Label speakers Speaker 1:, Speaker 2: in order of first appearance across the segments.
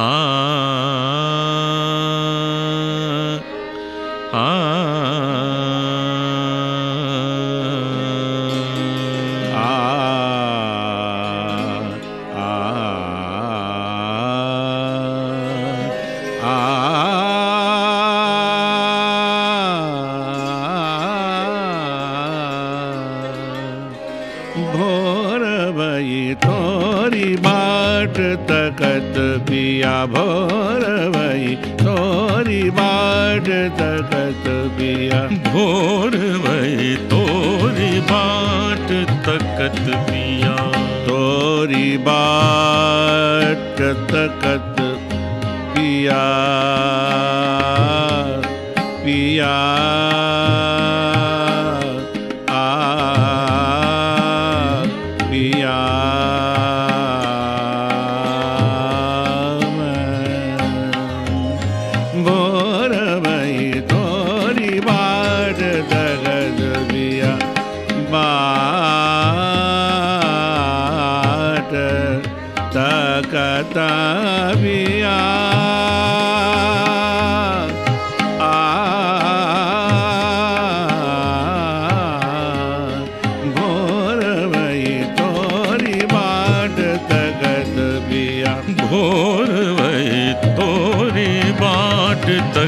Speaker 1: आ
Speaker 2: तकत पिया भोर भई तोरी बाट तकत पिया।
Speaker 1: भोर भई तोरी बाट तकत पिया।
Speaker 2: तोरी बाट तकत पिया पिया। तोरी बाट तगद पिया बाट तकत पिया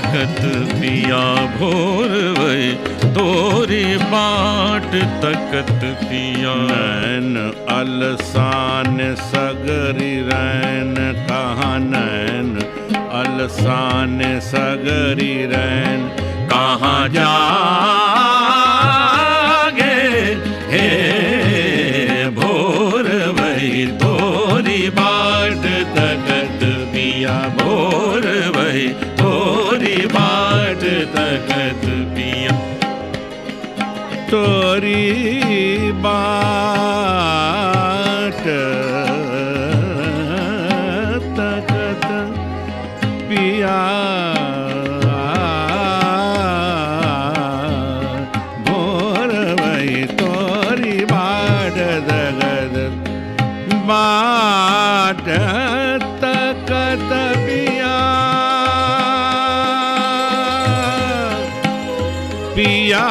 Speaker 2: तकत पिया
Speaker 1: भोर भई तोरी बाट तकत पिया
Speaker 2: नैन अलसान सगरी रैन, कहाँ नैन अलसान सगरी रैन।
Speaker 1: कहाँ जागे हे भोर भई तोरी बाट तकत पिया तकत पिया
Speaker 2: तोरी बाट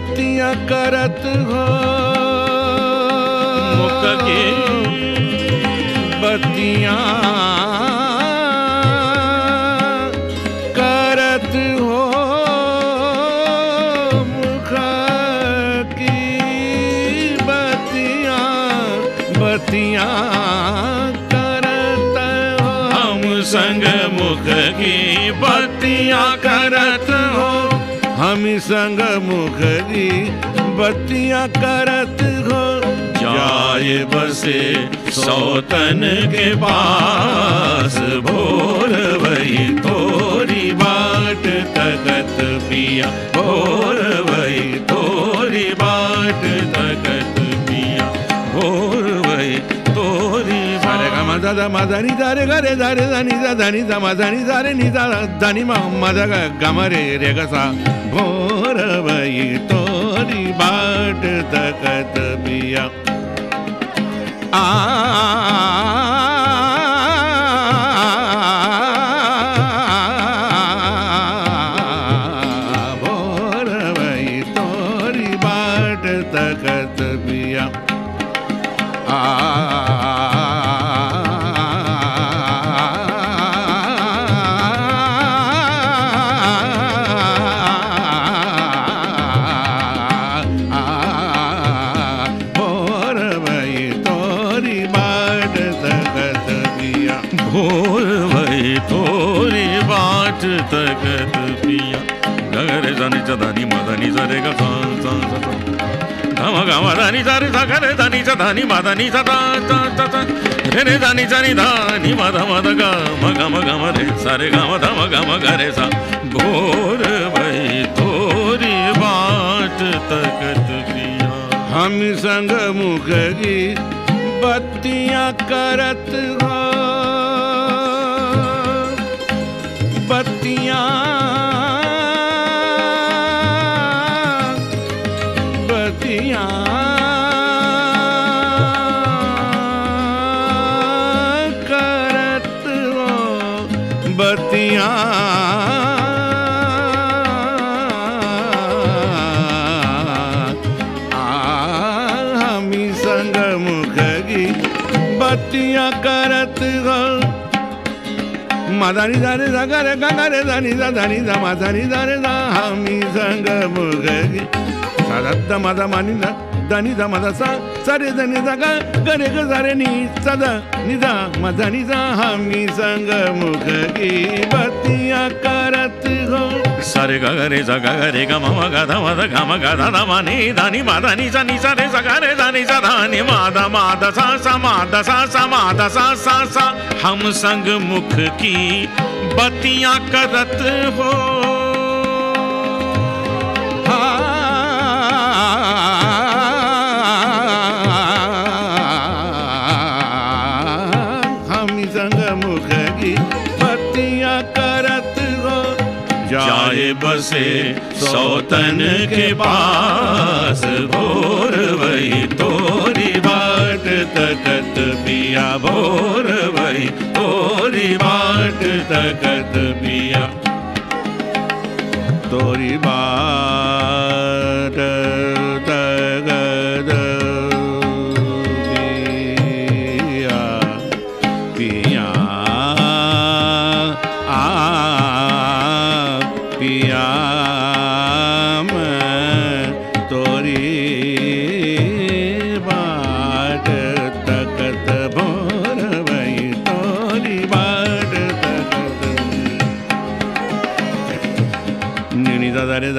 Speaker 2: बत्तियाँ करत हो।
Speaker 1: मुख की
Speaker 2: बत्तियाँ करत हो मुख की बत्तियाँ बत्तियाँ करत हो।
Speaker 1: हम संग मुख की बत्तियाँ करत हो।
Speaker 2: हम संग मुखरी बत्तियां करत हो।
Speaker 1: जाए बसे सौतन के पास भोर भई तोरी बाट तकत पिया। भोर भई तोरी बाट तकत
Speaker 2: सारे गा da दा दा मा da, re दा रे da रे दा रे दा da, ni, da नि दा मा da दा रे da दा दा ma मा मा ga गा मा रे रे गा सा भोर भई तोरी बाट तकत पिया आ मोर वही थोरी बाट तकत पिया।
Speaker 1: गगरे जानी चधानी मदानी सरे का सान सान सा धम गा धानी सारे सा गरे दानी मदानी सा ता ता ता ता रे दानी जानी धानी, मदा मदा गा मगा मगा मरे सारे गा मदा मगा मगा रे सा। भोर वही थोरी बाट तकत पिया।
Speaker 2: हम संग मुखरी बत्तियाँ करत हो। बत्तियाँ करत मदानी दारे सगरे गगरे दानी दा दानी दा मदानी दारे दा संग मुखगी सरद मद मानी दा। दानी दा मद सा सरे दनी दा गा गरे ग सरे नी सदा निदा मदानी दा हमी संग मुखगी बत्तियां करत हो
Speaker 1: సరి గగరే స గగరే గమ మ గద మద గమ గద ద మ ని ధని మద ని స ని స రే స గరే ధని స ధని మాద మాద స స మాద స స మాద స స స हम संग मुख की बत्तियां करत हो
Speaker 2: हम
Speaker 1: जाए बसे सौतन के पास भोर वही तोरी बाट तकत पिया, भोर वही तोरी बाट तकत पिया।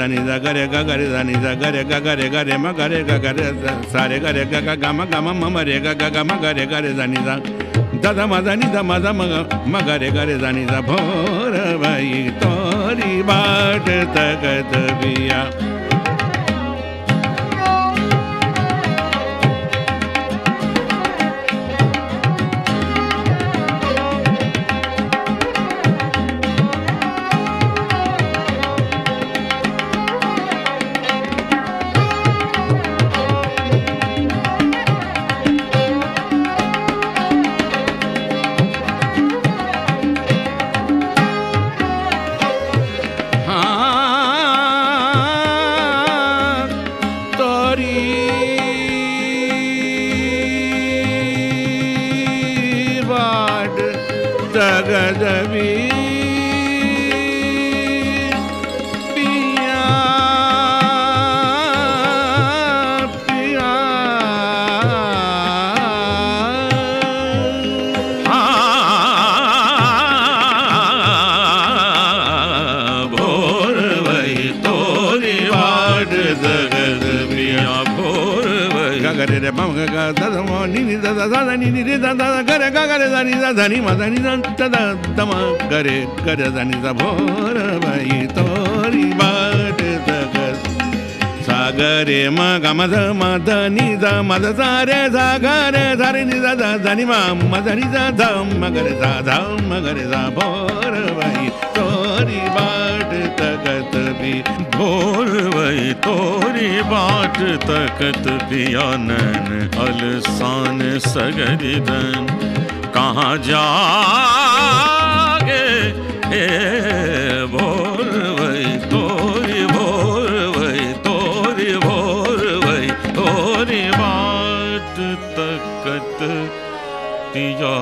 Speaker 2: निनी दा रे दा नि दा गरे गा गरे दा नि दा गरे गा गरे गरे म गरे गा गरे दा सारे गरे गा गा गा म गा म म म रे गा गा गा म गरे गरे दा नि दा दा दा म दा नि दा म दा म गा म गरे गरे दा नि दा भोर भाई तोरी बाट तकत बिया हाँ गगरे रे मम ग ग द द म नि नि द द द द नि नि रे द द द गरे ग गरे द नि द ध नि म ध नि द द द द म गरे गरे द नि द भोर भई तोरी बाट तगत सागरे म ग म ध म ध नि द म द सा रे सा ग रे ध रे नि द द ध नि म म ध नि द ध म गरे ध ध म गरे ध भोर भई तोरी बाट तगत भी।
Speaker 1: भोर वही तोरी बाट तकत पिया नैन, अलसान सगरिदन कहाँ जागे हे भोर वही तोरी भोर वही तोरी भोर वही तोरी बाट तकत पिया